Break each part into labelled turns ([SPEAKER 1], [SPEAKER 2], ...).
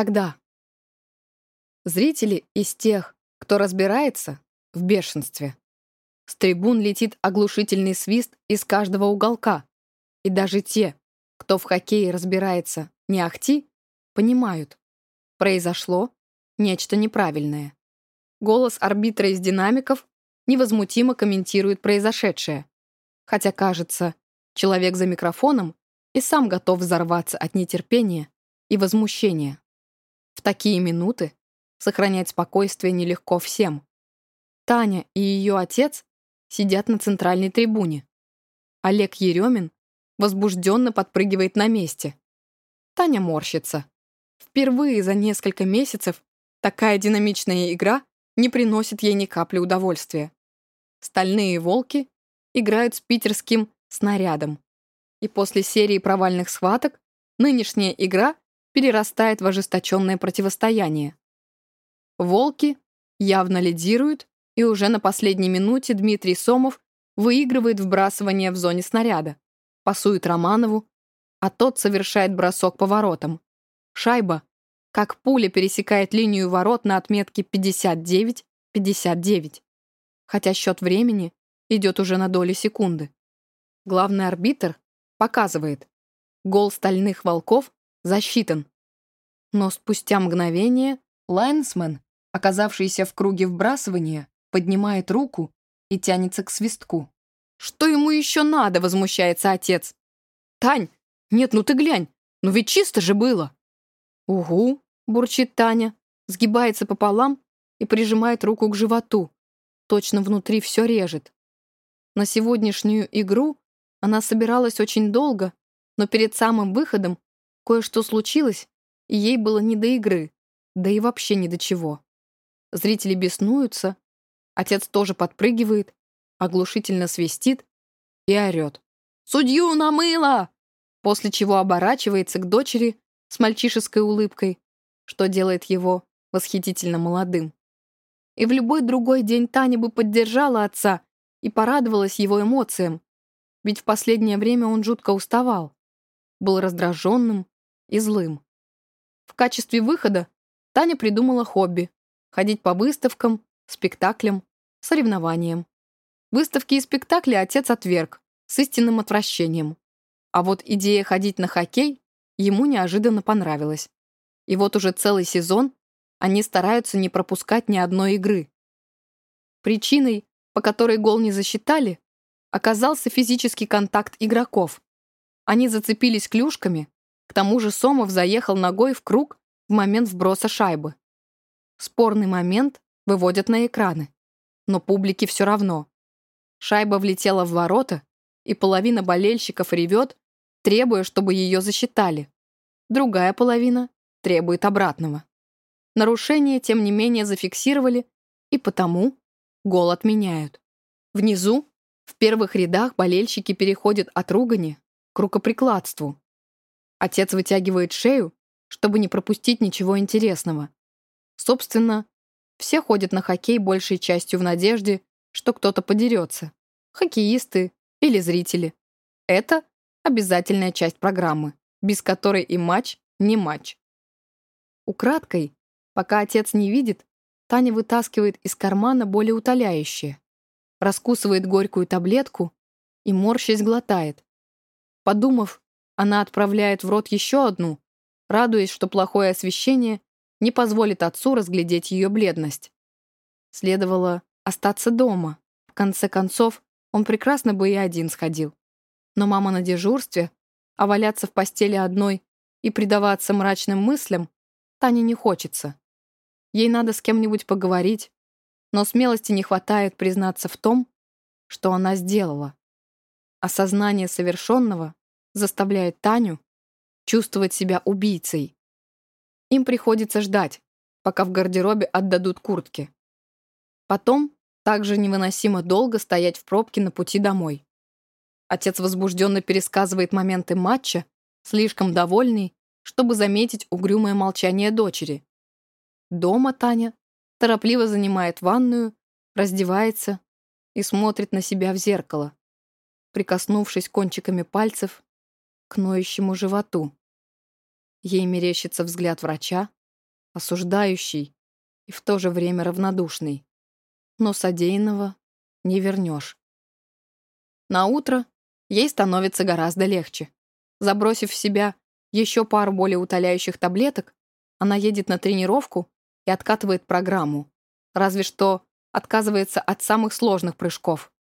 [SPEAKER 1] тогда. Зрители из тех, кто разбирается, в бешенстве. С трибун летит оглушительный свист из каждого уголка. И даже те, кто в хоккее разбирается не ахти, понимают. Произошло нечто неправильное. Голос арбитра из динамиков невозмутимо комментирует произошедшее. Хотя, кажется, человек за микрофоном и сам готов взорваться от нетерпения и возмущения. В такие минуты сохранять спокойствие нелегко всем. Таня и ее отец сидят на центральной трибуне. Олег Еремин возбужденно подпрыгивает на месте. Таня морщится. Впервые за несколько месяцев такая динамичная игра не приносит ей ни капли удовольствия. Стальные волки играют с питерским снарядом. И после серии провальных схваток нынешняя игра перерастает в ожесточенное противостояние. Волки явно лидируют, и уже на последней минуте Дмитрий Сомов выигрывает вбрасывание в зоне снаряда, пасует Романову, а тот совершает бросок по воротам. Шайба, как пуля, пересекает линию ворот на отметке 59-59, хотя счет времени идет уже на доли секунды. Главный арбитр показывает, гол стальных волков засчитан. Но спустя мгновение лайнсмен оказавшийся в круге вбрасывания, поднимает руку и тянется к свистку. «Что ему еще надо?» — возмущается отец. «Тань, нет, ну ты глянь, ну ведь чисто же было!» «Угу», — бурчит Таня, сгибается пополам и прижимает руку к животу. Точно внутри все режет. На сегодняшнюю игру она собиралась очень долго, но перед самым выходом кое-что случилось, и ей было не до игры, да и вообще ни до чего. Зрители беснуются, отец тоже подпрыгивает, оглушительно свистит и орет. «Судью намыло!» После чего оборачивается к дочери с мальчишеской улыбкой, что делает его восхитительно молодым. И в любой другой день Таня бы поддержала отца и порадовалась его эмоциям, ведь в последнее время он жутко уставал, был раздраженным и злым. В качестве выхода Таня придумала хобби ходить по выставкам, спектаклям, соревнованиям. Выставки и спектакли отец отверг с истинным отвращением. А вот идея ходить на хоккей ему неожиданно понравилась. И вот уже целый сезон они стараются не пропускать ни одной игры. Причиной, по которой гол не засчитали, оказался физический контакт игроков. Они зацепились клюшками, к тому же Сомов заехал ногой в круг в момент вброса шайбы. Спорный момент выводят на экраны. Но публике все равно. Шайба влетела в ворота, и половина болельщиков ревет, требуя, чтобы ее засчитали. Другая половина требует обратного. Нарушение, тем не менее, зафиксировали, и потому гол отменяют. Внизу, в первых рядах, болельщики переходят от ругани к рукоприкладству. Отец вытягивает шею, чтобы не пропустить ничего интересного. Собственно, все ходят на хоккей большей частью в надежде, что кто-то подерется. Хоккеисты или зрители. Это обязательная часть программы, без которой и матч не матч. Украдкой, пока отец не видит, Таня вытаскивает из кармана более утоляющее, раскусывает горькую таблетку и морщись глотает. Подумав, она отправляет в рот еще одну, радуясь, что плохое освещение не позволит отцу разглядеть ее бледность. Следовало остаться дома. В конце концов, он прекрасно бы и один сходил. Но мама на дежурстве, а валяться в постели одной и предаваться мрачным мыслям Тане не хочется. Ей надо с кем-нибудь поговорить, но смелости не хватает признаться в том, что она сделала. Осознание совершенного заставляет Таню чувствовать себя убийцей. Им приходится ждать, пока в гардеробе отдадут куртки. Потом также невыносимо долго стоять в пробке на пути домой. Отец возбужденно пересказывает моменты матча, слишком довольный, чтобы заметить угрюмое молчание дочери. Дома Таня торопливо занимает ванную, раздевается и смотрит на себя в зеркало, прикоснувшись кончиками пальцев к ноющему животу. Ей мерещится взгляд врача, осуждающий и в то же время равнодушный. Но содеянного не вернешь. На утро ей становится гораздо легче. Забросив в себя еще пару более утоляющих таблеток, она едет на тренировку и откатывает программу. Разве что отказывается от самых сложных прыжков.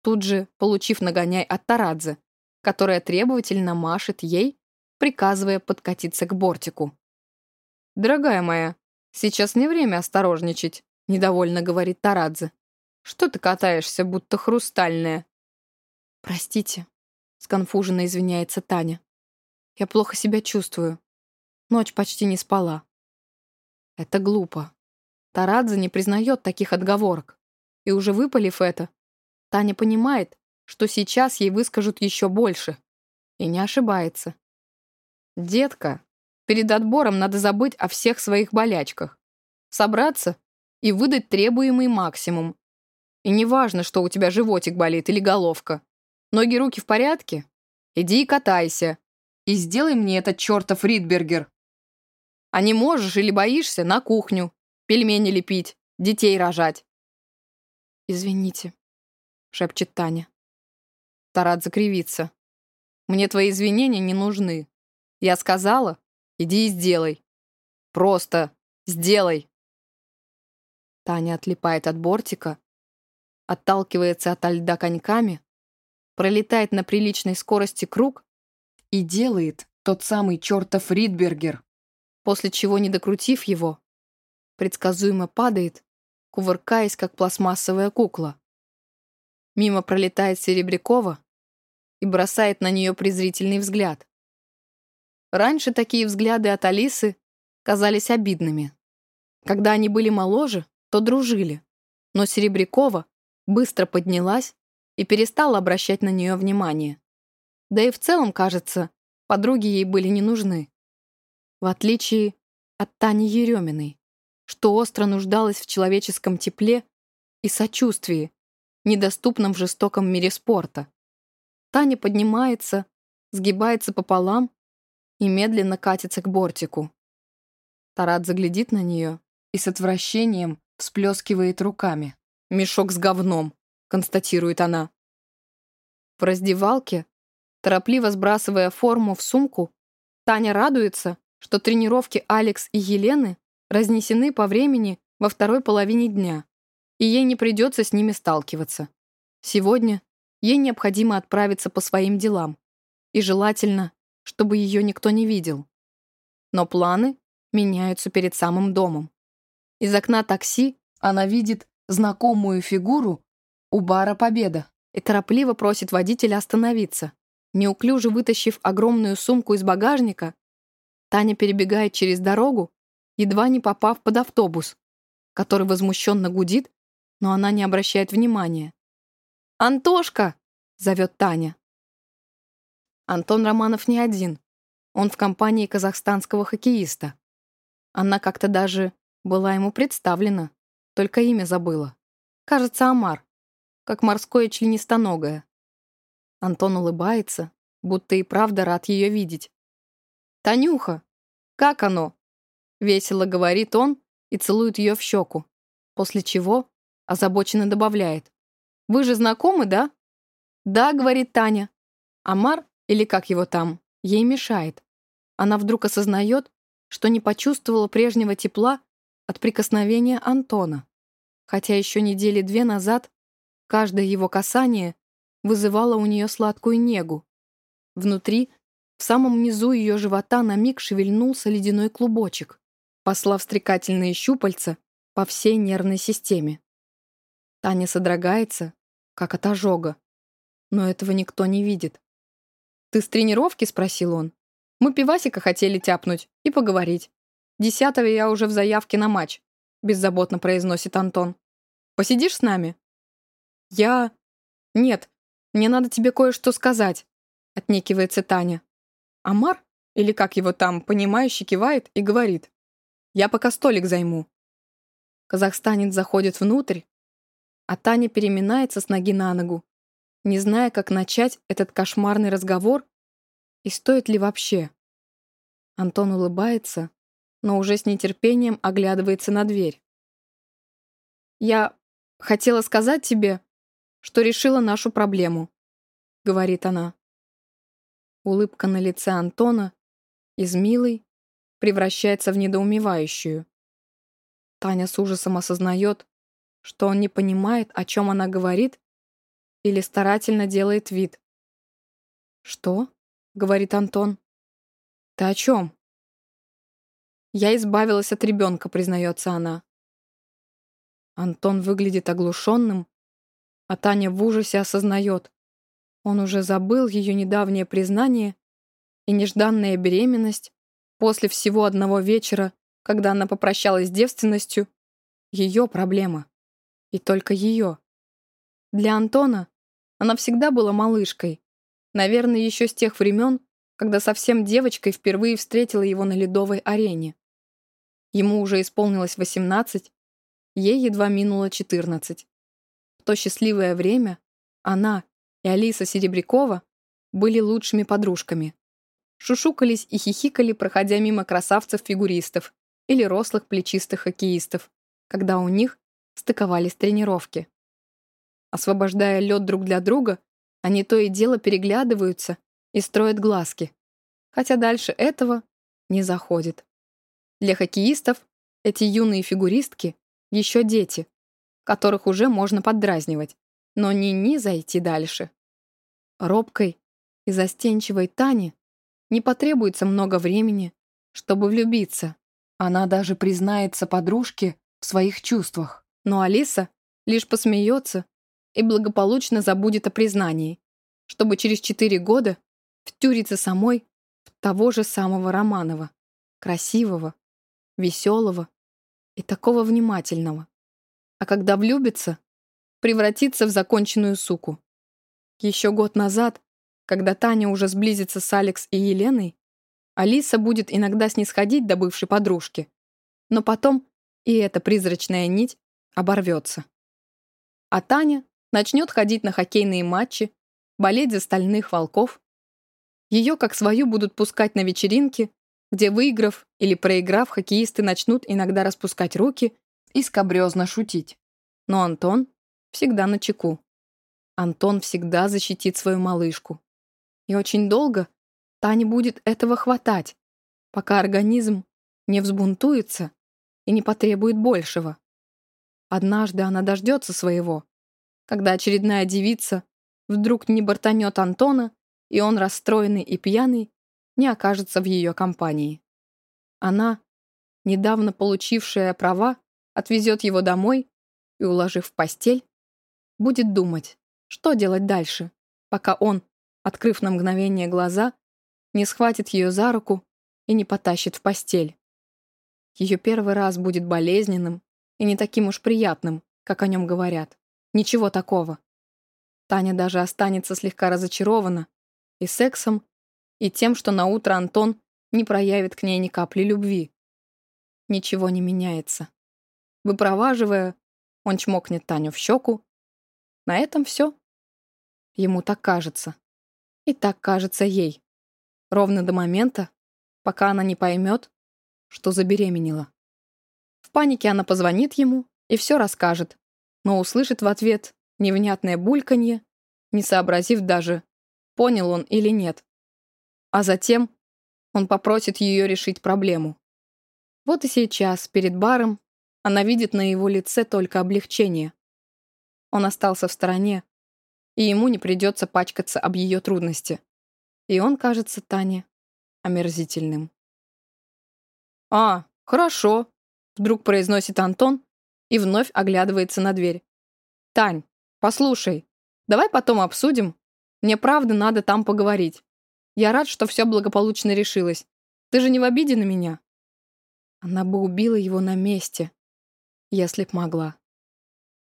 [SPEAKER 1] Тут же получив нагоняй от Тарадзе, которая требовательно машет ей, приказывая подкатиться к бортику. «Дорогая моя, сейчас не время осторожничать», — недовольно говорит Тарадзе. «Что ты катаешься, будто хрустальная?» «Простите», — сконфуженно извиняется Таня. «Я плохо себя чувствую. Ночь почти не спала». Это глупо. Тарадзе не признает таких отговорок. И уже выпалив это, Таня понимает, что сейчас ей выскажут еще больше. И не ошибается. «Детка, перед отбором надо забыть о всех своих болячках. Собраться и выдать требуемый максимум. И не важно, что у тебя животик болит или головка. Ноги-руки в порядке? Иди и катайся. И сделай мне этот чертов Ридбергер. А не можешь или боишься, на кухню. Пельмени лепить, детей рожать. «Извините», — шепчет Таня. Тарат закривится. «Мне твои извинения не нужны. Я сказала, иди и сделай. Просто сделай». Таня отлипает от бортика, отталкивается от льда коньками, пролетает на приличной скорости круг и делает тот самый чертов Ридбергер, после чего, не докрутив его, предсказуемо падает, кувыркаясь, как пластмассовая кукла. Мимо пролетает Серебрякова и бросает на нее презрительный взгляд. Раньше такие взгляды от Алисы казались обидными. Когда они были моложе, то дружили, но Серебрякова быстро поднялась и перестала обращать на нее внимание. Да и в целом, кажется, подруги ей были не нужны. В отличие от Тани Ереминой, что остро нуждалась в человеческом тепле и сочувствии, недоступном в жестоком мире спорта. Таня поднимается, сгибается пополам и медленно катится к бортику. Тарат заглядит на нее и с отвращением всплескивает руками. «Мешок с говном», — констатирует она. В раздевалке, торопливо сбрасывая форму в сумку, Таня радуется, что тренировки Алекс и Елены разнесены по времени во второй половине дня и ей не придется с ними сталкиваться. Сегодня ей необходимо отправиться по своим делам, и желательно, чтобы ее никто не видел. Но планы меняются перед самым домом. Из окна такси она видит знакомую фигуру у бара «Победа» и торопливо просит водителя остановиться. Неуклюже вытащив огромную сумку из багажника, Таня перебегает через дорогу, едва не попав под автобус, который возмущенно гудит но она не обращает внимания. «Антошка!» — зовет Таня. Антон Романов не один. Он в компании казахстанского хоккеиста. Она как-то даже была ему представлена, только имя забыла. Кажется, Амар, как морское членистоногое. Антон улыбается, будто и правда рад ее видеть. «Танюха, как оно?» Весело говорит он и целует ее в щеку, после чего озабоченно добавляет. «Вы же знакомы, да?» «Да», — говорит Таня. Амар, или как его там, ей мешает. Она вдруг осознает, что не почувствовала прежнего тепла от прикосновения Антона. Хотя еще недели две назад каждое его касание вызывало у нее сладкую негу. Внутри, в самом низу ее живота на миг шевельнулся ледяной клубочек, послав стрекательные щупальца по всей нервной системе. Таня содрогается, как от ожога. Но этого никто не видит. «Ты с тренировки?» — спросил он. «Мы пивасика хотели тяпнуть и поговорить. Десятого я уже в заявке на матч», — беззаботно произносит Антон. «Посидишь с нами?» «Я...» «Нет, мне надо тебе кое-что сказать», — отнекивается Таня. Амар, или как его там, понимающе кивает и говорит. «Я пока столик займу». Казахстанец заходит внутрь, а Таня переминается с ноги на ногу, не зная, как начать этот кошмарный разговор и стоит ли вообще. Антон улыбается, но уже с нетерпением оглядывается на дверь. «Я хотела сказать тебе, что решила нашу проблему», — говорит она. Улыбка на лице Антона из милой превращается в недоумевающую. Таня с ужасом осознает, что он не понимает, о чем она говорит, или старательно делает вид. «Что?» — говорит Антон. «Ты о чем?» «Я избавилась от ребенка», — признается она. Антон выглядит оглушенным, а Таня в ужасе осознает. Он уже забыл ее недавнее признание и нежданная беременность после всего одного вечера, когда она попрощалась с девственностью, ее проблема. И только ее. Для Антона она всегда была малышкой. Наверное, еще с тех времен, когда совсем девочкой впервые встретила его на ледовой арене. Ему уже исполнилось 18, ей едва минуло 14. В то счастливое время она и Алиса Серебрякова были лучшими подружками. Шушукались и хихикали, проходя мимо красавцев-фигуристов или рослых плечистых хоккеистов, когда у них стыковались тренировки. Освобождая лед друг для друга, они то и дело переглядываются и строят глазки, хотя дальше этого не заходит. Для хоккеистов эти юные фигуристки еще дети, которых уже можно поддразнивать, но ни-ни зайти дальше. Робкой и застенчивой Тане не потребуется много времени, чтобы влюбиться. Она даже признается подружке в своих чувствах. Но Алиса лишь посмеется и благополучно забудет о признании, чтобы через четыре года втюриться самой в того же самого Романова, красивого, веселого и такого внимательного. А когда влюбится, превратится в законченную суку. Еще год назад, когда Таня уже сблизится с Алекс и Еленой, Алиса будет иногда снисходить до бывшей подружки, но потом и эта призрачная нить оборвется. А Таня начнет ходить на хоккейные матчи, болеть за стальных волков. Ее как свою будут пускать на вечеринки, где, выиграв или проиграв, хоккеисты начнут иногда распускать руки и скобрезно шутить. Но Антон всегда на чеку. Антон всегда защитит свою малышку. И очень долго Тане будет этого хватать, пока организм не взбунтуется и не потребует большего. Однажды она дождется своего, когда очередная девица вдруг не бортанет Антона, и он, расстроенный и пьяный, не окажется в ее компании. Она, недавно получившая права, отвезет его домой и, уложив в постель, будет думать, что делать дальше, пока он, открыв на мгновение глаза, не схватит ее за руку и не потащит в постель. Ее первый раз будет болезненным и не таким уж приятным, как о нем говорят. Ничего такого. Таня даже останется слегка разочарована и сексом, и тем, что на утро Антон не проявит к ней ни капли любви. Ничего не меняется. Выпроваживая, он чмокнет Таню в щеку. На этом все. Ему так кажется. И так кажется ей. Ровно до момента, пока она не поймет, что забеременела. В панике она позвонит ему и все расскажет, но услышит в ответ невнятное бульканье, не сообразив даже, понял он или нет. А затем он попросит ее решить проблему. Вот и сейчас, перед баром, она видит на его лице только облегчение. Он остался в стороне, и ему не придется пачкаться об ее трудности. И он кажется Тане омерзительным. «А, хорошо», — вдруг произносит Антон и вновь оглядывается на дверь. «Тань, послушай, давай потом обсудим. Мне правда надо там поговорить. Я рад, что все благополучно решилось. Ты же не в обиде на меня?» Она бы убила его на месте, если б могла.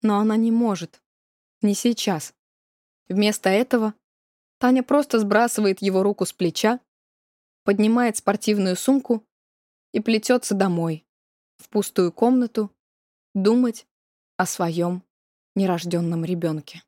[SPEAKER 1] Но она не может. Не сейчас. Вместо этого Таня просто сбрасывает его руку с плеча, поднимает спортивную сумку и плетется домой, в пустую комнату, думать о своем нерожденном ребенке.